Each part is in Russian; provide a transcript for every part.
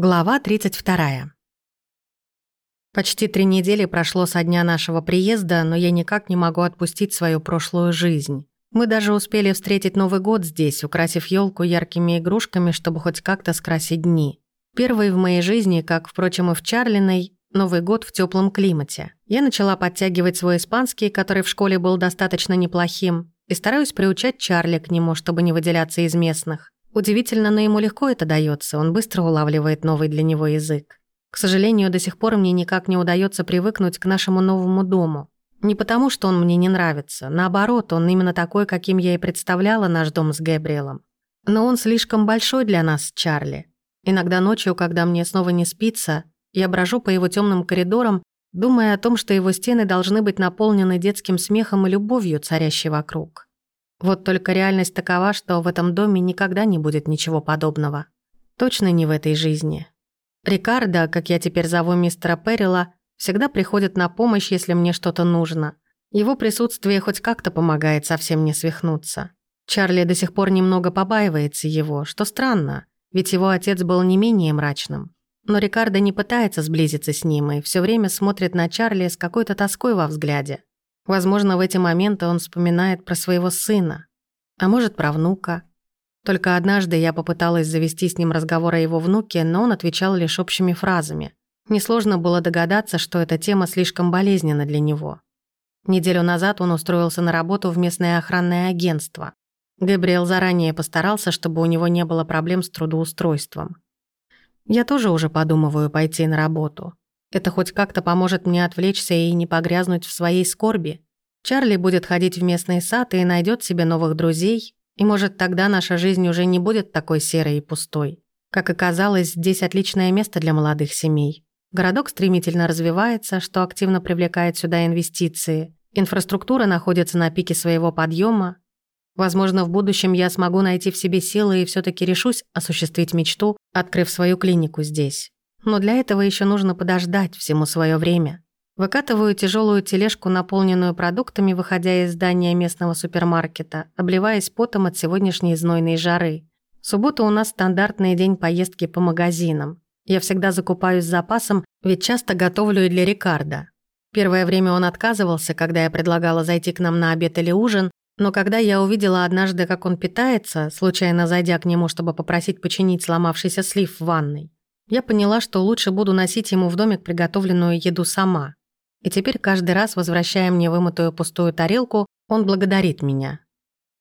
Глава 32. Почти три недели прошло со дня нашего приезда, но я никак не могу отпустить свою прошлую жизнь. Мы даже успели встретить Новый год здесь, украсив елку яркими игрушками, чтобы хоть как-то скрасить дни. Первый в моей жизни, как, впрочем, и в Чарлиной, Новый год в теплом климате. Я начала подтягивать свой испанский, который в школе был достаточно неплохим, и стараюсь приучать Чарли к нему, чтобы не выделяться из местных. Удивительно, но ему легко это дается, он быстро улавливает новый для него язык. К сожалению, до сих пор мне никак не удается привыкнуть к нашему новому дому. Не потому, что он мне не нравится, наоборот, он именно такой, каким я и представляла наш дом с Гэбриэлом. Но он слишком большой для нас Чарли. Иногда ночью, когда мне снова не спится, я брожу по его темным коридорам, думая о том, что его стены должны быть наполнены детским смехом и любовью, царящей вокруг. Вот только реальность такова, что в этом доме никогда не будет ничего подобного. Точно не в этой жизни. Рикардо, как я теперь зову мистера Перрила, всегда приходит на помощь, если мне что-то нужно. Его присутствие хоть как-то помогает совсем не свихнуться. Чарли до сих пор немного побаивается его, что странно, ведь его отец был не менее мрачным. Но Рикардо не пытается сблизиться с ним и все время смотрит на Чарли с какой-то тоской во взгляде. Возможно, в эти моменты он вспоминает про своего сына, а может, про внука. Только однажды я попыталась завести с ним разговор о его внуке, но он отвечал лишь общими фразами. Несложно было догадаться, что эта тема слишком болезненна для него. Неделю назад он устроился на работу в местное охранное агентство. Габриэл заранее постарался, чтобы у него не было проблем с трудоустройством. Я тоже уже подумываю пойти на работу. Это хоть как-то поможет мне отвлечься и не погрязнуть в своей скорби. Чарли будет ходить в местный сад и найдет себе новых друзей, и, может, тогда наша жизнь уже не будет такой серой и пустой. Как оказалось, здесь отличное место для молодых семей. Городок стремительно развивается, что активно привлекает сюда инвестиции. Инфраструктура находится на пике своего подъема. Возможно, в будущем я смогу найти в себе силы и все таки решусь осуществить мечту, открыв свою клинику здесь. Но для этого еще нужно подождать всему свое время. Выкатываю тяжелую тележку, наполненную продуктами, выходя из здания местного супермаркета, обливаясь потом от сегодняшней знойной жары. Суббота у нас стандартный день поездки по магазинам. Я всегда закупаюсь запасом, ведь часто готовлю и для Рикардо. Первое время он отказывался, когда я предлагала зайти к нам на обед или ужин, но когда я увидела однажды, как он питается, случайно зайдя к нему, чтобы попросить починить сломавшийся слив в ванной, я поняла, что лучше буду носить ему в домик приготовленную еду сама. И теперь каждый раз, возвращая мне вымытую пустую тарелку, он благодарит меня.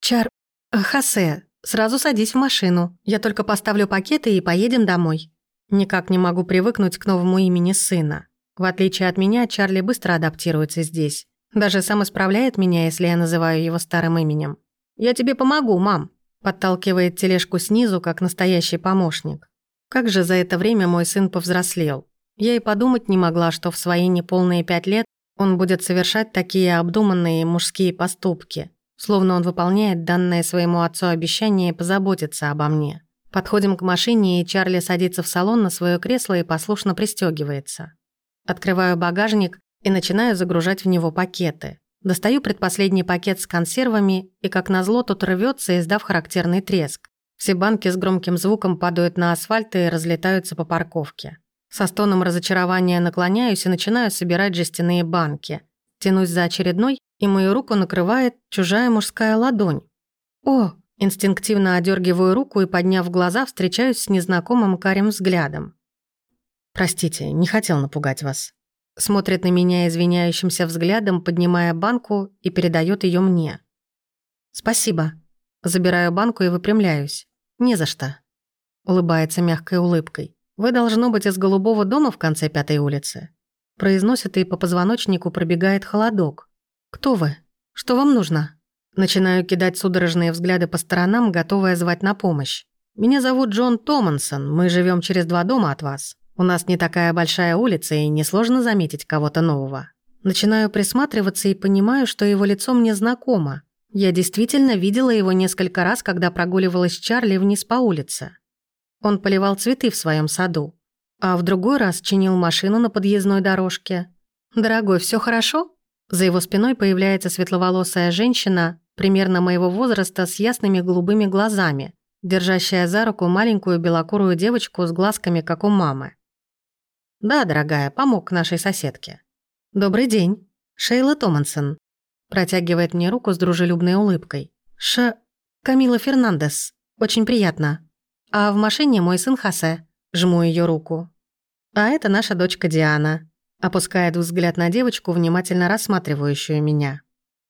«Чар... Э, Хосе, сразу садись в машину. Я только поставлю пакеты и поедем домой». Никак не могу привыкнуть к новому имени сына. В отличие от меня, Чарли быстро адаптируется здесь. Даже сам исправляет меня, если я называю его старым именем. «Я тебе помогу, мам», подталкивает тележку снизу, как настоящий помощник. Как же за это время мой сын повзрослел. Я и подумать не могла, что в свои неполные пять лет он будет совершать такие обдуманные мужские поступки, словно он выполняет данное своему отцу обещание позаботиться обо мне. Подходим к машине, и Чарли садится в салон на свое кресло и послушно пристегивается. Открываю багажник и начинаю загружать в него пакеты. Достаю предпоследний пакет с консервами, и как назло тот рвется, издав характерный треск. Все банки с громким звуком падают на асфальт и разлетаются по парковке. Со стоном разочарования наклоняюсь и начинаю собирать жестяные банки. Тянусь за очередной, и мою руку накрывает чужая мужская ладонь. «О!» Инстинктивно одергиваю руку и, подняв глаза, встречаюсь с незнакомым карим взглядом. «Простите, не хотел напугать вас». Смотрит на меня извиняющимся взглядом, поднимая банку и передает ее мне. «Спасибо». Забираю банку и выпрямляюсь. «Не за что», — улыбается мягкой улыбкой. «Вы, должно быть, из голубого дома в конце пятой улицы?» Произносит и по позвоночнику пробегает холодок. «Кто вы? Что вам нужно?» Начинаю кидать судорожные взгляды по сторонам, готовая звать на помощь. «Меня зовут Джон Томансон, мы живем через два дома от вас. У нас не такая большая улица, и несложно заметить кого-то нового». Начинаю присматриваться и понимаю, что его лицо мне знакомо. Я действительно видела его несколько раз, когда прогуливалась Чарли вниз по улице. Он поливал цветы в своем саду, а в другой раз чинил машину на подъездной дорожке. «Дорогой, все хорошо?» За его спиной появляется светловолосая женщина, примерно моего возраста, с ясными голубыми глазами. держащая за руку маленькую белокурую девочку с глазками, как у мамы. «Да, дорогая, помог нашей соседке». «Добрый день. Шейла Томансон». Протягивает мне руку с дружелюбной улыбкой. «Ш... Камила Фернандес. Очень приятно. А в машине мой сын Хосе». Жму ее руку. «А это наша дочка Диана». Опускает взгляд на девочку, внимательно рассматривающую меня.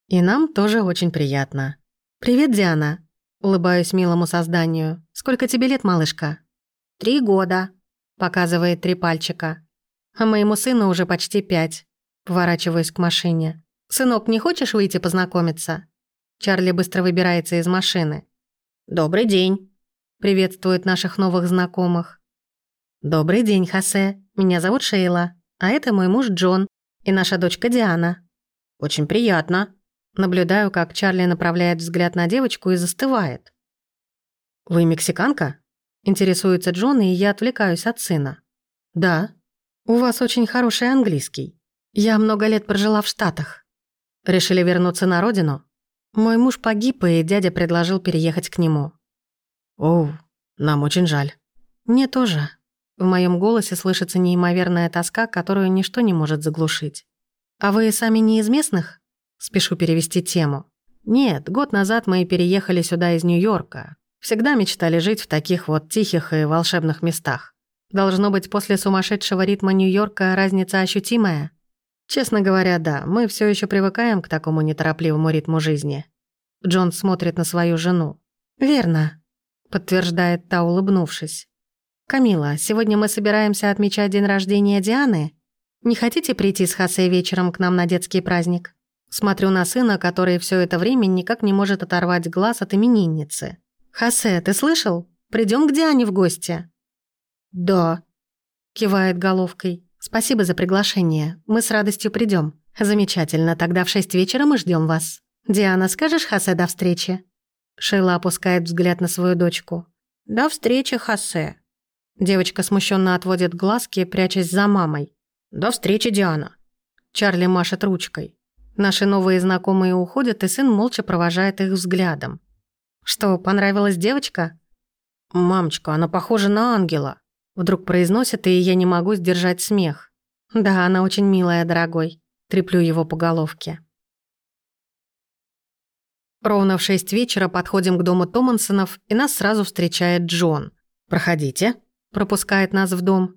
«И нам тоже очень приятно». «Привет, Диана». Улыбаюсь милому созданию. «Сколько тебе лет, малышка?» «Три года», — показывает три пальчика. «А моему сыну уже почти пять». Поворачиваюсь к машине. «Сынок, не хочешь выйти познакомиться?» Чарли быстро выбирается из машины. «Добрый день», — приветствует наших новых знакомых. «Добрый день, Хосе. Меня зовут Шейла, а это мой муж Джон и наша дочка Диана». «Очень приятно», Наблюдаю, как Чарли направляет взгляд на девочку и застывает. «Вы мексиканка?» Интересуется Джон, и я отвлекаюсь от сына. «Да. У вас очень хороший английский. Я много лет прожила в Штатах. Решили вернуться на родину? Мой муж погиб, и дядя предложил переехать к нему». «Оу, нам очень жаль». «Мне тоже». В моем голосе слышится неимоверная тоска, которую ничто не может заглушить. «А вы сами не из местных?» Спешу перевести тему. Нет, год назад мы переехали сюда из Нью-Йорка. Всегда мечтали жить в таких вот тихих и волшебных местах. Должно быть, после сумасшедшего ритма Нью-Йорка разница ощутимая? Честно говоря, да, мы все еще привыкаем к такому неторопливому ритму жизни. Джон смотрит на свою жену. «Верно», — подтверждает та, улыбнувшись. «Камила, сегодня мы собираемся отмечать день рождения Дианы. Не хотите прийти с Хосе вечером к нам на детский праздник?» Смотрю на сына, который все это время никак не может оторвать глаз от именинницы. «Хосе, ты слышал? Придем к Диане в гости?» «Да», — кивает головкой. «Спасибо за приглашение. Мы с радостью придем. Замечательно, тогда в шесть вечера мы ждем вас. Диана, скажешь Хосе до встречи?» Шейла опускает взгляд на свою дочку. «До встречи, Хосе». Девочка смущенно отводит глазки, прячась за мамой. «До встречи, Диана». Чарли машет ручкой. Наши новые знакомые уходят, и сын молча провожает их взглядом. «Что, понравилась девочка?» «Мамочка, она похожа на ангела», — вдруг произносит, и я не могу сдержать смех. «Да, она очень милая, дорогой», — треплю его по головке. Ровно в шесть вечера подходим к дому Томансонов, и нас сразу встречает Джон. «Проходите», — пропускает нас в дом.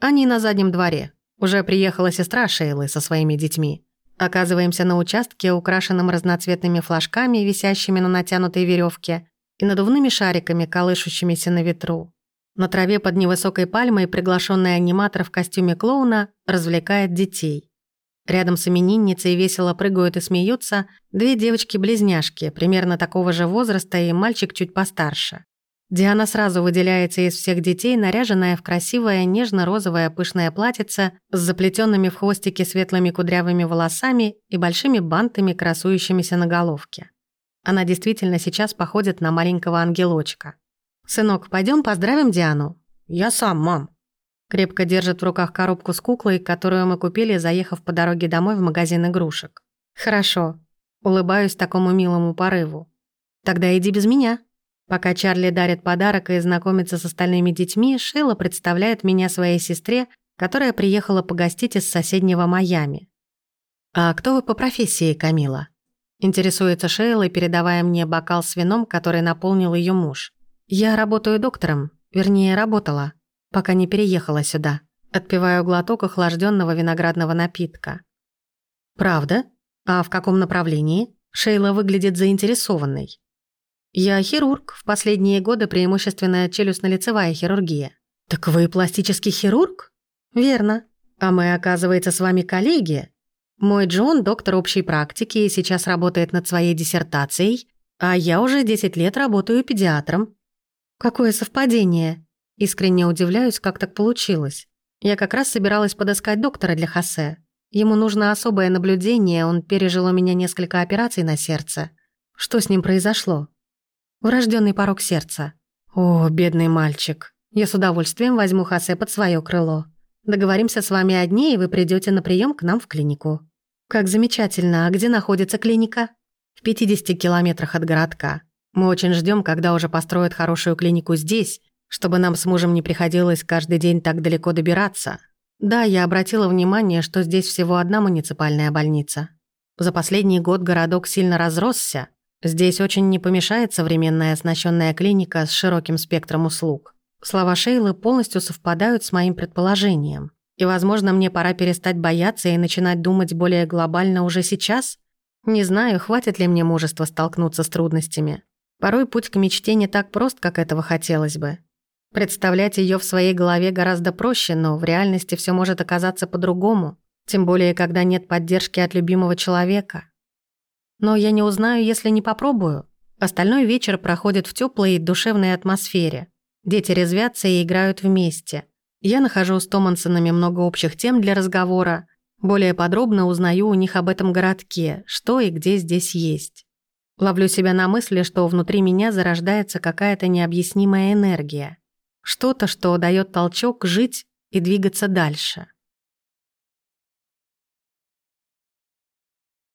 Они на заднем дворе. Уже приехала сестра Шейлы со своими детьми. Оказываемся на участке, украшенном разноцветными флажками, висящими на натянутой веревке, и надувными шариками, колышущимися на ветру. На траве под невысокой пальмой приглашенный аниматор в костюме клоуна развлекает детей. Рядом с именинницей весело прыгают и смеются две девочки-близняшки, примерно такого же возраста, и мальчик чуть постарше. Диана сразу выделяется из всех детей, наряженная в красивое нежно-розовое пышное платьице с заплетенными в хвостики светлыми кудрявыми волосами и большими бантами, красующимися на головке. Она действительно сейчас походит на маленького ангелочка. «Сынок, пойдем поздравим Диану?» «Я сам, мам». Крепко держит в руках коробку с куклой, которую мы купили, заехав по дороге домой в магазин игрушек. «Хорошо». Улыбаюсь такому милому порыву. «Тогда иди без меня». Пока Чарли дарит подарок и знакомится с остальными детьми, Шейла представляет меня своей сестре, которая приехала погостить из соседнего Майами. «А кто вы по профессии, Камила?» Интересуется Шейла, передавая мне бокал с вином, который наполнил ее муж. «Я работаю доктором, вернее, работала, пока не переехала сюда». Отпиваю глоток охлажденного виноградного напитка. «Правда? А в каком направлении?» Шейла выглядит заинтересованной. «Я хирург. В последние годы преимущественно челюстно-лицевая хирургия». «Так вы пластический хирург?» «Верно. А мы, оказывается, с вами коллеги. Мой Джон – доктор общей практики и сейчас работает над своей диссертацией, а я уже 10 лет работаю педиатром». «Какое совпадение!» Искренне удивляюсь, как так получилось. Я как раз собиралась подыскать доктора для Хосе. Ему нужно особое наблюдение, он пережил у меня несколько операций на сердце. Что с ним произошло? Врожденный порог сердца. О, бедный мальчик. Я с удовольствием возьму Хосе под свое крыло. Договоримся с вами о дне, и вы придете на прием к нам в клинику. Как замечательно. А где находится клиника? В 50 километрах от городка. Мы очень ждем, когда уже построят хорошую клинику здесь, чтобы нам с мужем не приходилось каждый день так далеко добираться. Да, я обратила внимание, что здесь всего одна муниципальная больница. За последний год городок сильно разросся. Здесь очень не помешает современная оснащенная клиника с широким спектром услуг. Слова Шейлы полностью совпадают с моим предположением. И, возможно, мне пора перестать бояться и начинать думать более глобально уже сейчас? Не знаю, хватит ли мне мужества столкнуться с трудностями. Порой путь к мечте не так прост, как этого хотелось бы. Представлять ее в своей голове гораздо проще, но в реальности все может оказаться по-другому, тем более, когда нет поддержки от любимого человека. Но я не узнаю, если не попробую. Остальной вечер проходит в теплой и душевной атмосфере. Дети резвятся и играют вместе. Я нахожу с Томансонами много общих тем для разговора, более подробно узнаю у них об этом городке, что и где здесь есть. Ловлю себя на мысли, что внутри меня зарождается какая-то необъяснимая энергия. Что-то, что дает толчок жить и двигаться дальше.